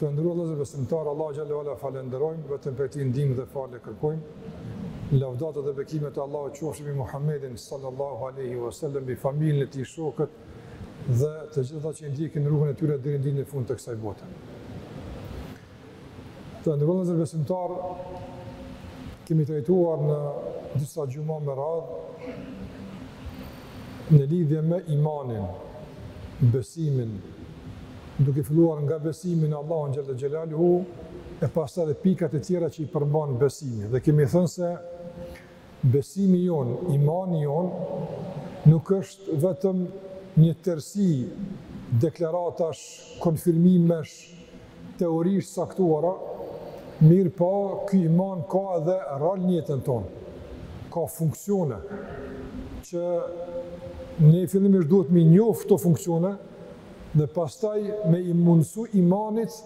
Të nderuar vëllezër besimtarë, Allahun xhel-le ve ala e falenderojmë, vetëm prej tij ndihmë dhe falje kërkojmë. Lavdatat dhe bekimet e Allahut qofshin mbi Muhammedin sallallahu aleyhi wa sallam, mbi familjen e tij, shokët dhe të gjithë ata që e ndjekin rrugën e tyre deri në ditën e fundit të kësaj bote. Të nderuar vëllezër besimtar, kemi trajtuar në disa xhuma me radhë në lidhje me imanin, besimin, duke filluar nga besimi në Allahun xhel-le xhelaluhu e pastaj edhe pikat e tjera që i përmban besimi. Dhe kemi thënë se besimi jonë, imani jonë nuk është vetëm një tërësi deklaratash, konfirmimesh, teorish të caktuara, mirëpo ky iman ka edhe rol në jetën tonë, ka funksione që ne fillimisht duhet me i njoftë këto funksione dhe pastaj me i mundësu imanit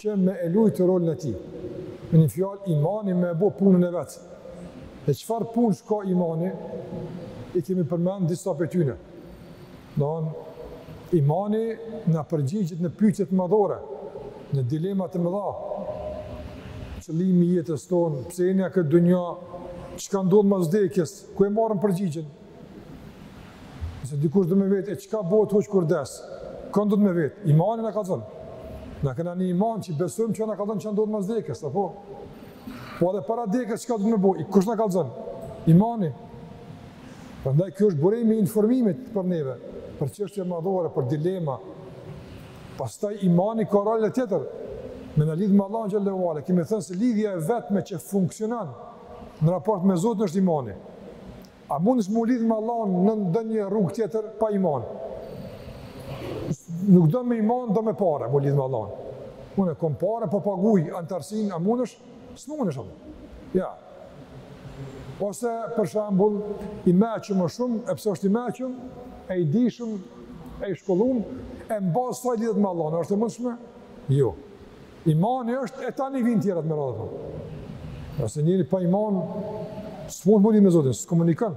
që me e lujtë rolin e tij. Me një fjalë imani me e bo punën e vet. E çfarë punësh ka imani? I kemi përmend disa prej tyne. Don imani na përgjigjet në pyetjet madhore, në dilema të mëdha. Qëllimi i jetës tonë, pse jena në këtë dunja, çka ndodh pas vdekjes, ku e marrim përgjigjen? Nëse dikush do me vetë, e çka bëhet hoxhë kur des? Kënd duhet me vetë, imani na kallxon. Na kena një iman që besojmë që na kallxon çka ndodh pas vdekjes, apo? Po edhe para vdekjes çka duhet me bo? Kush na kallxon? Imani. Prandaj kjo është burimi i informimit për neve, për çështje madhore, për dilema. Pastaj imani ka rol tjetër. Me na lidh me Allahun xhel-le ve ala, kemi thënë se lidhja e vetme që funksionon në raport me Zotin është imani. A munësh m'u lidh me Allahun në ndonjë rrugë tjetër pa iman? Nuk do me iman, do me pare m'u lidh me Allahun. Unë kom pare, po paguj antarësin, a munësh? S'mundesh apo? Ja. Ose për shembull i meçëm më shumë, e pse është i meçëm, e i dishëm, e i shkollum, e në bazë të saj lidhet me Allahun, është e mundshme? Jo. Imani është e tani vin tjerat me radhë. Nëse njeri pa iman, s'mund m'u lidh me Zotin, s'komunikon.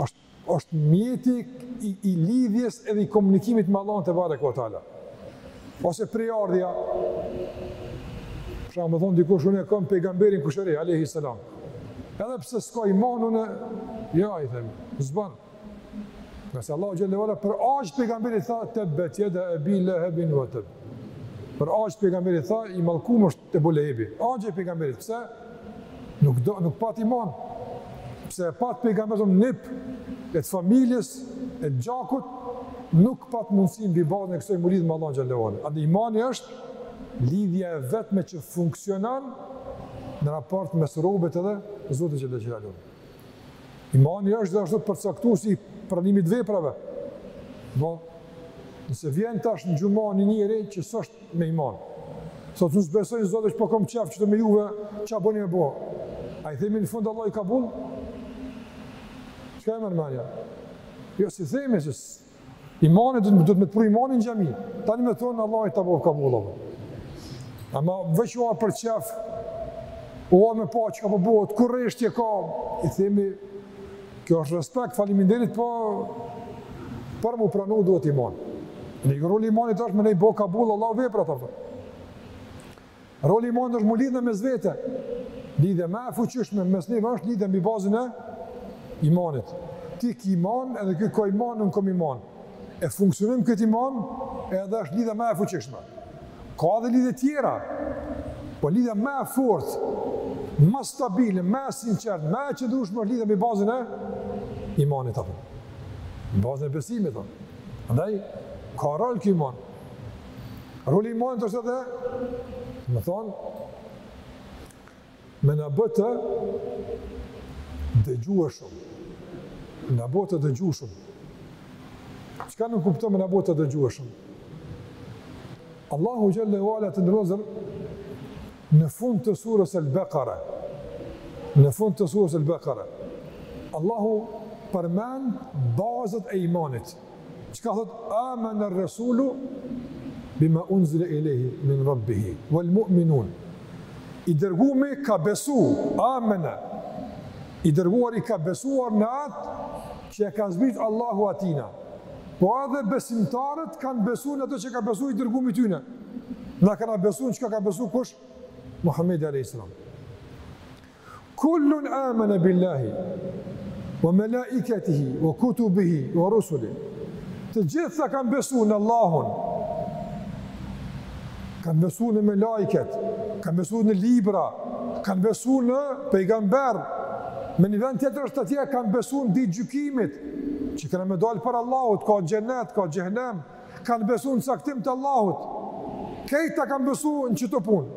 Është është mjeti i, i lidhjes edhe i komunikimit me Allahun tebareke ve teala. Ose prejardhja, për shembull thotë dikush unë e kam pejgamberin kushëri, alejhi selam. Edhe pse s'kam iman unë, ja, i them, s'ban. Nëse Allahu xhel-le ve ala për axhën e pejgamberit tha, tebbet jeda ebi lehebin ve teb. Për axhën e pejgamberit tha, i mallkum është Ebu Lehebi, axhi i pejgamberit, pse? Nuk do, nuk pat iman. Pse e pat pejgamberin nip e të familjes e të gjakut, nuk pat mundësi mbi bazën e kësaj mu lidh me Allahun xhelle ue ala. Andaj imani është lidhja e vetme që funksionon në raport mes robit edhe Zotit xhelle ue ala. Imani është dhe është përcaktus i pranimit t'veprave. Po, nëse vjen tash në xhuma një njeri që s'është me iman. Thot nuk s'besoj në Zot veç po kom qef që të me juve, çka boni me bo? A i themi në fund Allahu kabul? Çka ju merr menja? Jo, s'i themi, se Imani duhet me të pru imani në xhami. Tani me thonë, Allahu ta bo kabull. Ama veç u ardh për qef, u ardh me pa çka po bohet, po kureshtje ka, i themi, kjo është respekt, faleminderit, po për mu pranu duhet imani. Ni rol i imanit është me na i bo kabull Allahu veprat. Roli i imanit është mu lidh na mes vete. Lidhja më e fuqishme mes neve është lidhja mbi bazën e imanit. Ti ke iman edhe ky ka iman, unë kom iman. E funksionim këtë iman edhe është lidhja më e fuqishme. Ka edhe lidhje tjera. Po lidhja më e fortë, më stabile, më e sinqertë, më e qëndrueshme është lidhja mbi bazën e imanit apo. Bazën e besimit apo. Andaj ka rol ky iman. Roli i imanit është edhe, do me thonë, me na bo të dëgjueshëm. Me na bo të dëgjueshëm. Çka nënkupton me na bo të dëgjueshëm? Allahu xhelle ue ala të nderuar vëllezër në fund të surës El-Bekare. Në fund të surës El-Bekare. Allahu përmend bazët e imanit. Çka thot amanar-rasulu bima unzila ilayhi min rabbihi wal mu'minun. I dërgumi ka besu, amana. I dërguari ka besuar në atë që ia ka zbrit Allahu atijna. Po edhe besimtarët kanë besu në atë që ka besu i dërgumi i tyne. Na kena besu çka ka besu kush? Muhamedi alayhis salam. Kullun amene billahi wa melaiketihi wa kutubihi wa rusulihi. Të gjithë kanë besu në Allahun. Kanë besu në melaiket, kanë besu në libra, kanë besu në pejgamber. Me një vend tjetër është atje kanë besu në ditë gjykimit, që kanë me dalë para Allahut, ka xhenet, ka xhehenem, kanë besu në caktim të Allahut. Krejt kanë besu në qëto punë.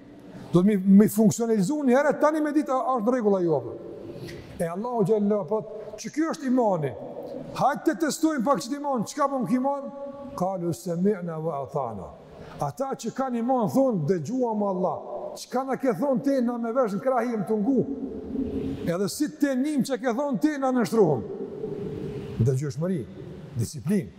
Do të me i funksionalizu një herë, tani me ditë është në rregull a jo. E Allahu xhel-le, po, çka është imani? Hajde ta testojmë pak qët iman, çka po na lyp imani? Kalu semi'na ve ata'na. Ata që kanë iman, thonë, dëgjuam Allah. Çka na ke thonë ti, na me vesh në krah jem tu ngu. Edhe si të nijm që ke thonë ti, na nënshtrohem. Dëgjueshmëri, disiplinë.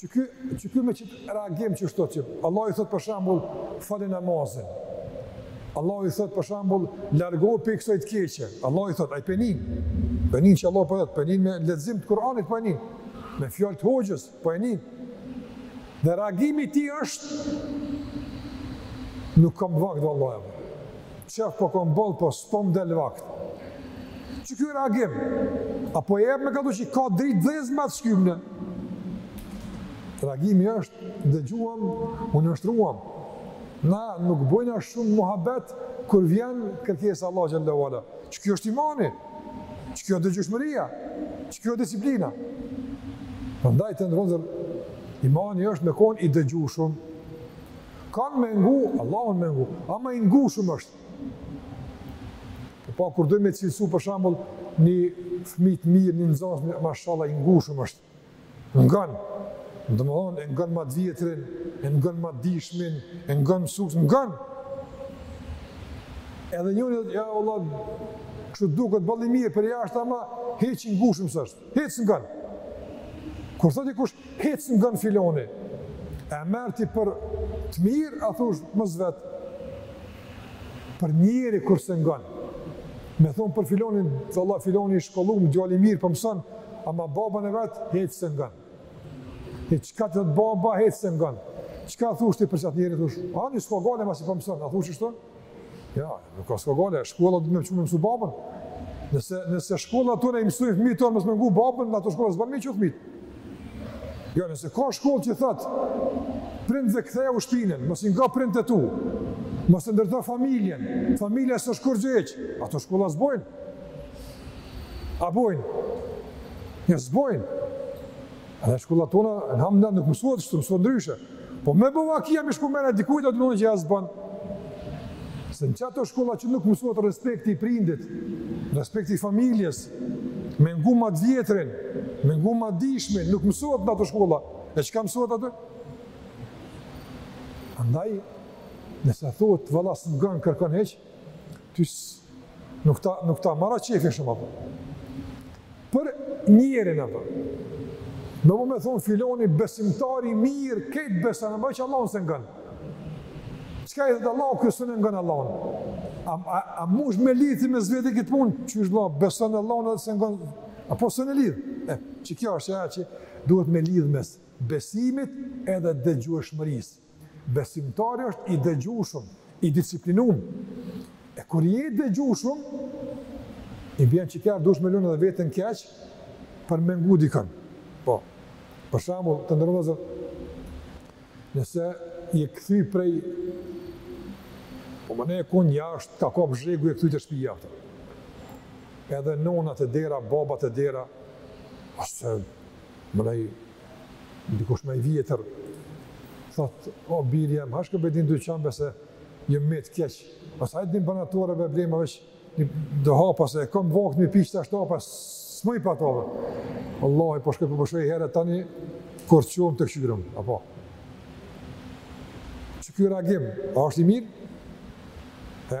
Që ky, që ky me qëtë reagim që s'thot që, Allahu i thot për shembull, fale namazin. Allah i thot për shambull, largohë për i kësoj të keqe. Allahu i thot, ai po e nin. Po e nin që Allahu po thot, po e nin me lexim të Kur'anit po e nin. Po me fjalë të hoxhës, po e nin. Edhe reagimi i tij është, nuk kam vakt vallahi Qef po kom boll po s'po m' del vakt qeky reagim a po jep me kuptu që ka dritë t'dhezme a t'shkymne reagimi është dëgjuam u nënshtruam na nuk bojna shumë muhabet kur vjen kërkesa Allah Xhel-le ve Ala qeky është imani qekjo dëgjushmëria qekjo disiplina Prandaj të nderuar, imani është me konë i dëgjushëm, Kan me ngu, Allahun me ngu, ama i ngushëm është. Po pa kur dojmë me cilësu për shembull një fmi t'mirë, një nxanës, mashallah i ngushëm është. Ngon, domethonë, e ngon ma t'vjetrin, e ngon ma t'dishmin, e ngon mësusin, ngon. Edhe njoni, vallahi, kështu t'duket boll i mirë, përjashtë ama, hiç i ngushëm s' Hiç s'ngon. Kur thot dikush hiç s'ngon filani, e merr ti për të mirë, a thush mos vet. Për njeri kur s'e ngon. Me thon për filanin, valla filani i shkollum, djal i mirë po mëson, ama babën e vet hiç s'e ngon. E çka thot baba hiç s'e ngon. Çka thush ti për qat njeri thush? Ani s'ka gajle masi po mëson, a thush kështu? Jo, nuk ka s'ka gajle, shkolla duhet me të mësu babën. Nëse, nëse shkolla tona i mësojnë fëmijët mos me ngu babën, në ato shkolla s'ban me çu fëmijët. Jo, nëse ka shkollë që thotë, prindëve kthejau shpinën, mos i ngo prindt e tu, mos nderto familjen, familja s'osht kurgjë, ato shkolla s'bojnë. A bojnë? Jo, s'bojnë. Edhe shkollat tona, elhamdulilah, nuk mësohet shtu, mësohet ndryshe. Po me bo vakia me i shku menja dikujt, atë mëndon që jo s'ban. Se në qato shkolla që nuk mësohet respekti i prindit, respekti i familjes, me ngu ma t'vjetrin, me ngu ma t'dishmin, nuk mësohet në ato shkolla. E çka mësohet aty? Andaj, nëse thot, valla s'ngon kërkan hiç, Ty nuk ta nuk ta marr qefin shumë apo. Për njërin apo. Do me thonë filoni besimtar i mirë, ky beson, veç Allahun s'e ngon. Çka i thot Allahu, ky s'e ngon Allahun? A, a, a mush me lidhë mes veti këtë punë, që është Allah, beson Allahun edhe s'e ngon, a po së në lidhë? E, qikjo është e që duhet me lidhë mes besimit edhe dëgjueshmërisë. Besimtari është i dëgjushëm, i disiplinum. E kur je i dëgjushëm, i bjen që kaherë dush me lon edhe veten keq, për me ngu dikon. Po, për shambull, të nderum vllezër, nëse je kthy prej, po meno, je kon jashtë, t'ka kap zhegu, je kthy te shpija, të. edhe nona te dera, baba te dera, ose, meno, Dikush ma i vjetër thot, o biri jem, hash këpëdi në dyqan besa jem metë keq, pas hajt në barnatore be blema veç një do hapa se e kom vakt me i pi tash hapat, s'muj pa to. Vallahi po shkoj po pushoj niherë tani, kur të çohem të kshyrim, apo. Qiky reagim, a është i mirë? E,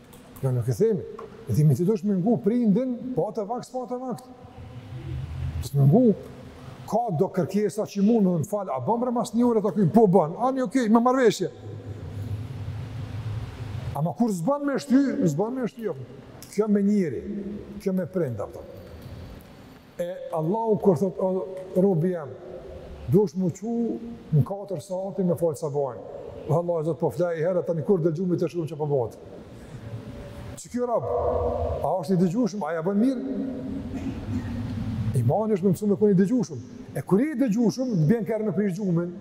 Jo nuk e themi, e themi ti dush me ngu prindin, po atë vakt, po atë vakt. Dush me ngu, ka do kërkesa që mundë, më fal, a ban bre mas një ore e të kujmë, po ban, ani okej, me marrëveshje. Ama kur s'ban me shty, s'ban me shty, jo. kjo me njeri, kjo me prind, a kupton. E Allahu kur thot o robi jem, duhesh m'u çu në katër sahati me falë sabahin. O Allah o Zot po flej niherë, tani kur del gjumi të shohim ça po bohet. Qiky rob, a është i dëgjushëm, a ja bon mirë? Imani është me mësu me kon i dëgjushëm. E kur je i dëgjushëm, të bjen kaherë me prish gjumin,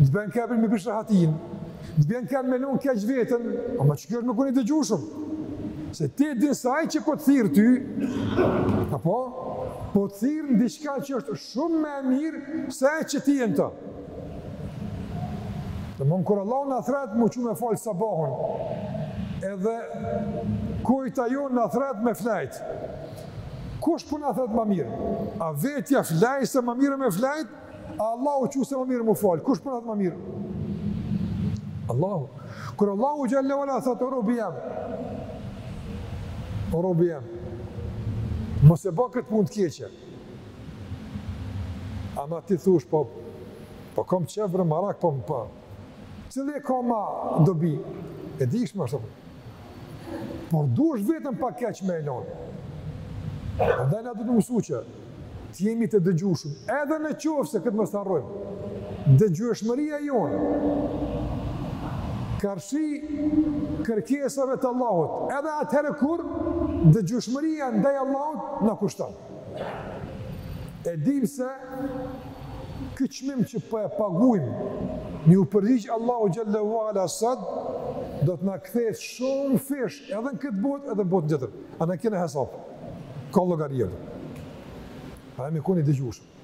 të bjen kaherë me prish rahatin, Të bjen kaherë me lon keq veten, ama qikjo është me kon i dëgjushëm. Se ti e din se ai që po të thirr ty, apo, po të thirr në diçka që është shumë ma e mirë se ajo që ti je në të. Dhe mund kur Allahu na thret, m'u çu me falë sabahun, edhe vetja jonë na thret me flajtë. Kush po na thret ma mirë? A vetja flaj se ma mirë me flajt? Allahu çu se ma mirë m'u falë, kush po na thot ma mirë? Allahu. Kur Allahu xhelle ve ala, thot, o robi jem, o robi jem, mos e ba këtë punë të keqe, ama ti thush, po, po kom qef bre merak, po më pa, Cilli e ka ma dobi? E dijshme është apo? Por duhesh vetëm pak keq me e lanë. Andaj na duhet të mësu që të jemi të dëgjushëm, edhe në qoftë se këtë mos ta harrojmë. Dëgjueshmëria jonë, karshi kërkesave të Allahut, edhe atëherë kur dëgjueshmëria ndaj Allahut na kushton. E dimë se ky çmim që po e paguajmë, me iu përgjigjë Allahu xhelle ue ala sot, do të na kthehet shumëfish edhe në këtë botë edhe në botën tjetër. A na ka hesap? Ka llogari apo? A jemi konë të dëgjueshëm?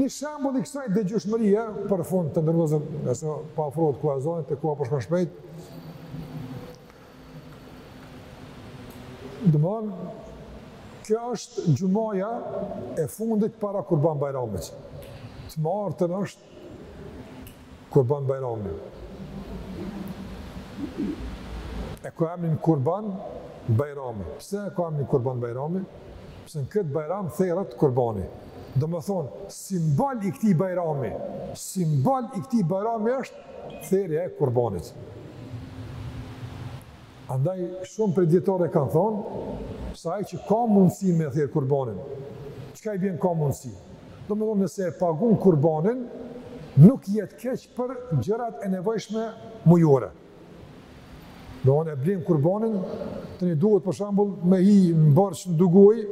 Një shembull i kësaj dëgjueshmërie për fund të ndërlidhim, nëse pa ofruar ku azon të ku apo shkon shpejt. Domethonë kjo është xhumaja e fundit para Kurban Bajramit. Të martën është Kurban Bajrami. E ka emrin Kurban Bajrami. Pse e ka emrin Kurban Bajrami? Pse në këtë Bajram theret Kurbani. Domethonë, simbol i këtij Bajrami, simbol i këtij Bajrami është Therja e kurbanit. Andaj, shumë prej dijetarëve kanë thonë, se ai që ka mundësi me therë kurbanin, çka i bjen ka mundësi? Domethonë nëse e pagun kurbanin, nuk jetë keq për gjërat e nevojshme mujore. Domethonë e blen kurbanin, tani duhet për shembull me hi në borxh në dugojë,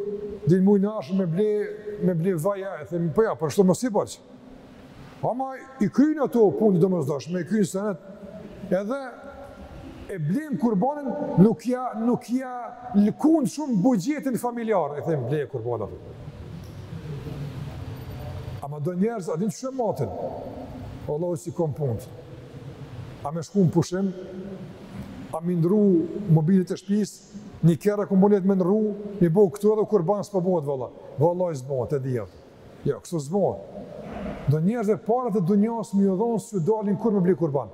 deri në muj me nashtë me blinë me blinë vaja, e themi, po ja, për çato me hi borxh. Ama i kryjnë ato punë e domosdoshme, i kryjnë senet, edhe e blen kurbanin, nuk ja, nuk ja lëkun shumë buxhetin familjar, i themi, bleje kurbanin atëherë. Ama do njerëz, a din që shumë matin, vallah s'i kom punët, a me shku në pushim, a me ndrru mobilet e shpis, një kerr e kom n'nijet me ndrru, me bo këtu edhe kurban, s'po bohet valla, vallahi s'bohet, e di, Jo, kështu s'bëhet. Do njerëzve paret e dunjas me ju dhonë s'ju dalin kur me ble kurban.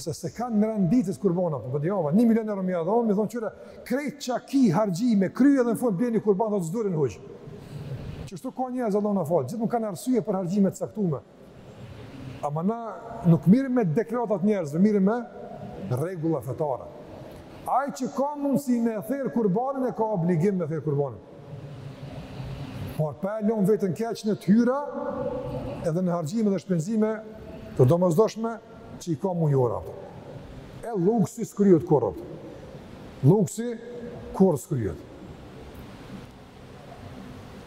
Se s'e kanë në rend të ditës kurbanin ata, për djava, një milion euro me ja dhonë, me thonë qyre, krejt çka ki harxhime, kryje dhe në fund bleni kurban, do të zdurin hujë. Qështu ka njerëz, Allahu na faltë, gjithmonë kanë arsye për harxhime të caktume, Ama na nuk mirremi me deklarata të njerëzve, mirremi me rregulla fetare. Ai që ka mundësi me e therë kurbanin e ka obligim me therë kurbanin. Por pa e lënë veten keq në të hyra edhe në harxhime dhe shpenzime të domosdoshme që i ka mujore. E luksi s'kryhet kurrë. Luksi kurrë s'kryhet.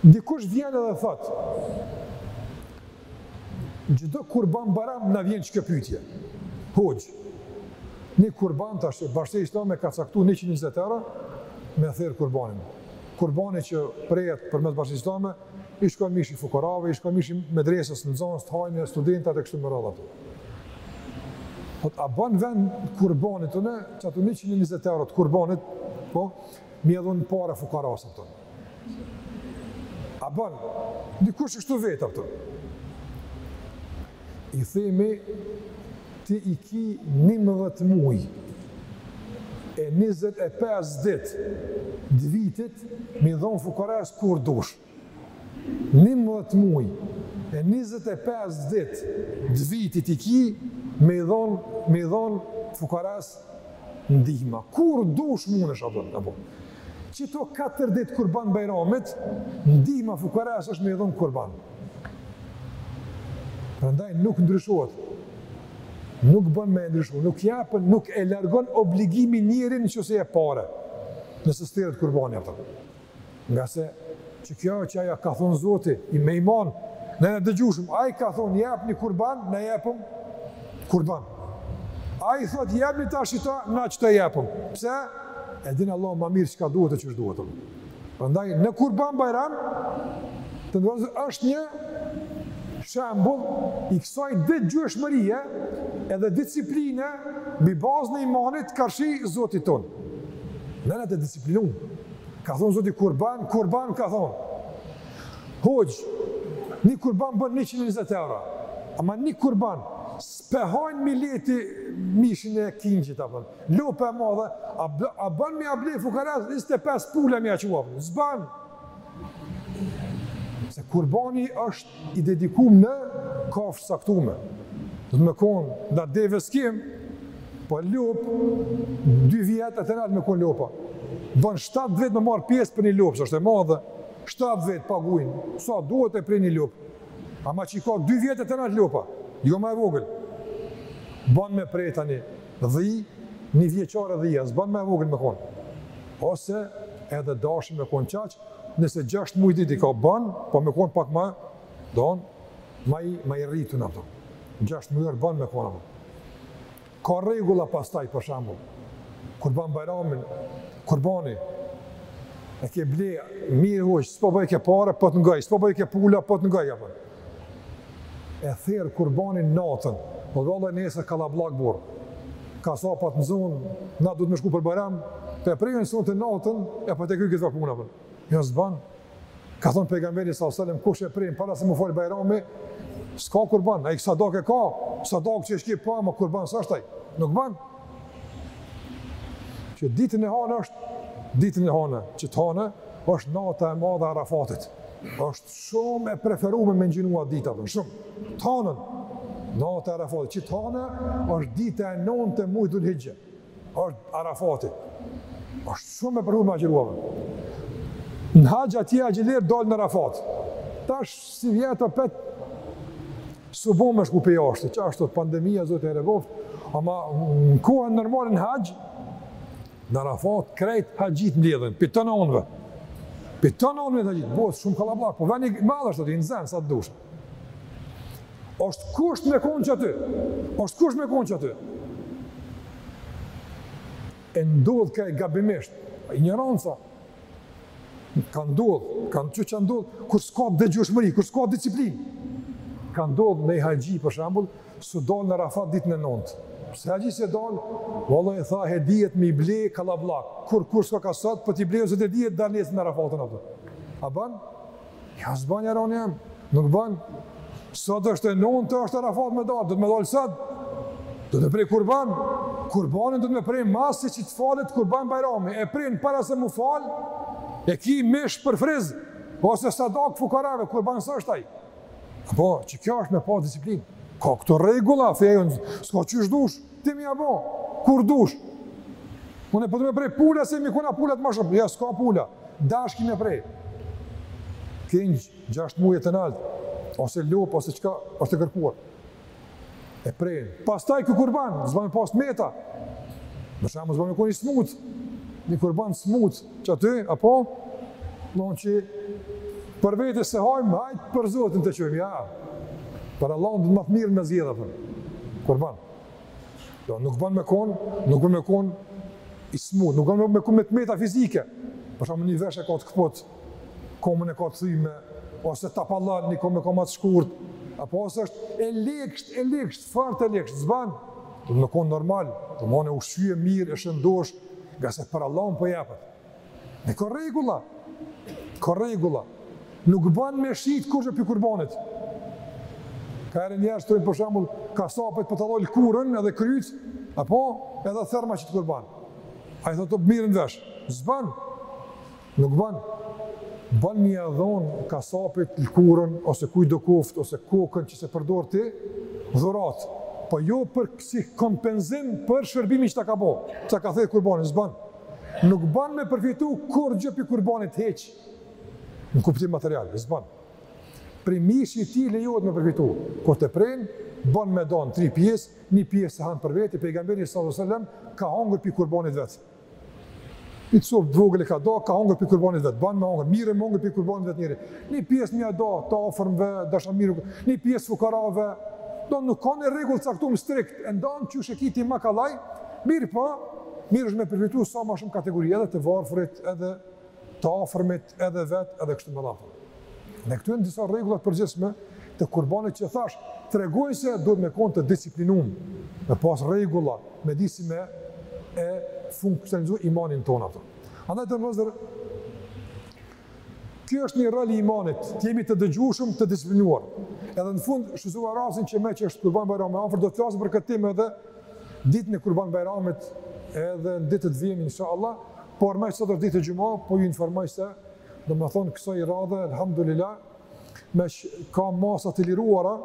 Dikush vjen edhe thot, çdo kurban bajram na vjen qëkjo pytje. Hoxh, një kurban tash, bashkësia islame ka caktu 120 euro, me therë kurbanin. Kurbani që prejet përmes bashkësisë islame, i shkon mishi fukarave, i shkon mishi medresës, nxonsit hajnë, studentat e kështu me radhë ato. Thot, a ban n'vend kurbanit tana qëto 120 euro të kurbanit, po, Me ia dhon pare fukaras, a kupton. A bën dikush kështu vetë, a kupton. I themi ti i ki 11 muaj e 25 dit të vitit mi dhon fukaras kur dush. Njëmbëdhjetë muaj e njëzet e pesë ditë të vitit i ki me i dhon me i dhon fukaras ndihma kur dush munesh apo apo qëto katër ditë kurban bajramit ndihma fukaras është me i dhon kurban prandaj nuk ndryshohet nuk bën me ndryshu, nuk japën, nuk e largon obligimin njeri në qoftë se jep pare, nëse s'theret kurbani, a kupton. Ngase qëkjo qajo ka thonë Zoti, me iman, ne jena dëgjushëm, ai ka thonë jepni kurban, ne jepëm kurban. Ai thotë jepni tash qita, na qëto jepëm. Pse? E din Allahu ma mirë çka duhet e çka s'duhet. Prandaj, në kurban bajram, të nderuar është një shembul i kësaj dëgjueshmërie edhe disipline mbi bazën e imanit karshi Zotit tonë. Ne jena të disiplinun, Ka thonë zoti kurban, kurban ka thonë. Hoxh, një kurban bën 120 euro. Ama një kurban s'po e hajnë mileti mishin e kingjit apo. Lopa e madhe, a, a bën me ia ble fukaras 25 pula me ia çu. S'ban. Se kurbani është i dedikum me kafshë t'caktume. Don me kon, na deve s'kim, po lop dy vjet e t'nalt me kon lopa. Bën 7 vetë me marr pjesë për një lop, se është e madhe. 7 vetë pagujn, sa duhet e prejn një lop. Ama që i ka 2 vjet e t'nalt lopa, jo ma e vogël. Ban me pre tani dhi, njëvjeçare dhia, s'ban ma e vogël me konë. Ose edhe dashi me konë qaq, Nëse gjashtë muj ditë i ka ban, po me konë pak ma, domethonë, ma i, ma i rritun, a kupton. Gjashtë mujor ban me konë, a kupton. Ka rregulla pastaj për shembull, kurban bajramin, kurbanin e ke ble, mirë hoxhë, s'po bajke pare, po të ngoj, s'po bajke pula, po të ngoj, a kupton. E therr kurbanin natën, po vallai nesër kallabllak burr. Kasapat t'nxon, na duhet me shku për Bajram, po e prejën sonte natën, e po te kry gjithva puna, a bën. Jo s'ban. Ka thënë pejgamberi sallallahu alajhi wasallam kush e prin para se mu fal Bajrami, s'ka kurban, ai sadak e ka, sadak që është po, ama kurban s'është ai. Nuk ban. Që ditën e hanë është ditën e hanë, që të hanë është nata e madhe e Arafatit. Është Shumë e preferume me ngjinu atë ditë, për shumë. Të hanën, nata e Arafatit, që të hanë, është dita e nëntë e mujit Dhul Hixhe, është Arafati. është shumë e preferume me agjëru. Në haxh atje haxhilerët dalin në Arafat. Tash sivjet opet s'u bo me shku pej jashtë, që asht pandemia, Zoti e largoftë, ama në kohën normale në haxh, Në Arafat krejt haxhit mbledhen, pi tana onve. Pi tana onve të haxhit, bëhet shumë kallabllak, po veni i madh është aty, nxen sa të dush. është kusht me konë qaty, është kusht me konë qaty. E ndodh krejt gabimisht, injoranca Ka ndodh, ka ndodh çka ndodh kur s'ka dëgjueshmëri, kur s'ka disiplinë. Ka ndodh me ni haxhi për shembull, s'u dal në Arafat ditën e 9. Pse haxhi s'je dal? Vallai tha hedijet me i ble kallabllak. Kur kur s'ka ka sot, po t'i blej sot hedijet, dal nesër në Arafat e në ato. A bën? Ja s'bën jarani em, nuk bën. Sot është e nënta, është Arafat me dalë, duhet me dalë sot. Duhet me prej kurban, kurbanin duhet me prej masi që të falet Kurban Bajrami. E pren para se mu falë, e ki mish për friz, ose sadak fukarave, kurban s'është ai. Apo, qekjo është me pas disiplinë. Ka këto rregulla feja, s'ka qysh dush. Ti me ja bo, kur dush. Unë po du me prej pula se m'i kona pulat më shumë. Ja s'ka pula. Dash ki me prej. Kinxh 6 muaj e nalt ose lopë ose çka është e kërkuar. E prej. Pastaj ky kurban s'bën me pas t'meta. Për shembull s'bën me kon i smut. Një kurban smut qaty apo do të që për vete s'e hajm hajt për Zotin ta çojmë ja. Për Allahun duhet më t'mirin me zgjedhë apo. Kurban. Jo, nuk bën me kon, nuk bën me kon i smut, nuk bën me kon me të meta fizike. Për shembull një vesh e ka të këput, komën e ka të thyme, ose topallan, një komë e ka ma të shkurt, apo ose është e ligshtë, e ligshtë, fort e ligshtë, s'ban, duhet me kon normal, duhet me kon e ushqyme mirë, e shëndoshë, ngase për Allahun po jepet. Dhe ka rregulla. Ka rregulla. Nuk ban me shit kurrgjë pi kurbanit. Kaherë njerëzt për shembull kasapit po ta dhon lkurën edhe kryt, apo edhe therma qit kurban. Ai thotë po mirren vesh. S'ban. Nuk ban. Ban me ia dhon kasapit lkurën ose kujt do koft ose kokën që s'e përdor ti dhuratë. Po jo për si kompenzim për shërbimin që ta ka bo. Ta ka the kurbanin s'ban. Nuk ban me përfitu kurrgjë pi kurbanit hiq në kuptim material, s'ban. Prej mishit tij lejohet me përfitu, kur ta pren, ban me da në tri pjesë, një pjesë e han për veti, pejgamberi sallallahu alejhi ve sellem ka hongër pi kurbanit vet. Një copë të vogël e ka da, ka hongër pi kurbanit vet, ban me hongër, mirë ë me hongër pi kurbanit vet njëri. Një pjesë me ia da të afërmve, dashamirëve, një pjesë fukarave. Do nuk ka një rregull caktum strikt, e ndan qysh e ki ti ma kollaj, Mirëpo, mirë është me përfitu sa ma shumë kategori, edhe të varfërit, edhe të afërmit, edhe vetë, edhe kështu me radhë. Dhe këto janë disa rregulla të përgjithshme të kurbanit që thash, tregojnë se duhet me konë të disiplinum, me pas rregulla, me dit si me e funksionalizu imanin tonë ato. Andaj të nderuar, Ky është një rol i imanit, të jemi të dëgjueshëm, të disiplinuar. Edhe në fund shfrytëzoj rastin që meqë është Kurban Bajrami afër do të flas për këtë temë edhe ditën e Kurban Bajramit, edhe në ditët në vijim inshallah, por meqë sot është ditë e xhumë, po ju informoj se do me thonë kësaj radhe alhamdulillah meqë ka masa të liruara,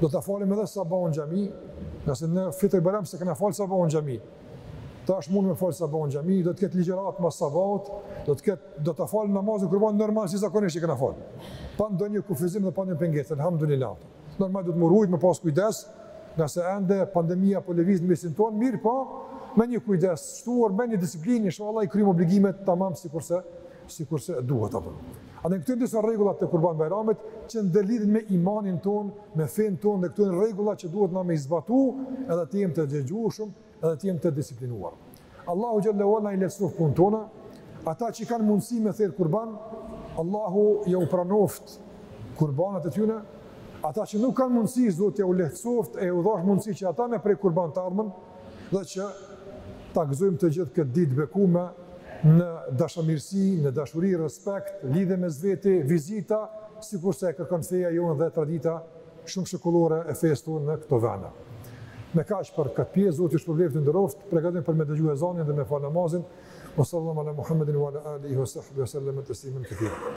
do ta falim edhe sabahun n'xhami, se në Fitër Bajram s'e kena fal sabahun n'xhami. Tasht mund me fal sabah në xhami, do të ketë ligjëratë mas sabahut, do të ketë do ta falim namazin e kurban normal si zakonisht që e kena fal. Pa ndonjë kufizim dhe pa ndonjë pengesë, alhamdulillah. Normal do të munohmi me pas kujdes, ngase ende pandemia po lëviz në mesin tonë, mirëpo, me një kujdes të shtuar, me një disiplinë, inshallah i kryjmë obligimet tamam sikurse sikurse duhet të bahen. Andaj këto janë disa rregulla të Kurban Bajramit që ndërlidhen me imanin ton, me fen ton dhe këto janë rregulla që duhet na me i zbatu edhe të jemi të dëgjueshëm, edhe të jemi të disiplinuar. Allahu xhel-le ue ala i lehtësoftë punët tona. Ata që kanë mundësi me ther kurban, Allahu ja u pranoft kurbanat e tyne. Ata që nuk kanë mundësi, Zoti ja u lehtësoft e u dhashtë mundësi që ata me pre kurban n'të ardhmen. Dhe që ta gëzojmë të gjithë këtë ditë të bekume në dashamirësi, në dashuri, respekt, lidhje mes veti, vizita, sikurse e kërkon feja jonë dhe tradita shumëshekullore e fesë tonë në këto vende. Me kaq për këtë pjesë, Zoti ju shpërbleftë e nderoftë, përgatitemi për me dëgju ezanin dhe me fal namazin. Wa sallallahu ala Muhammedin wa ala alihi wa sahbihi wa sallam taslimen katira.